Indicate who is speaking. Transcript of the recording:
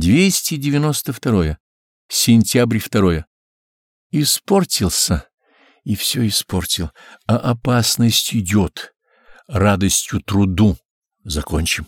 Speaker 1: 292. Сентябрь 2. Испортился, и все испортил, а опасность идет, радостью труду закончим.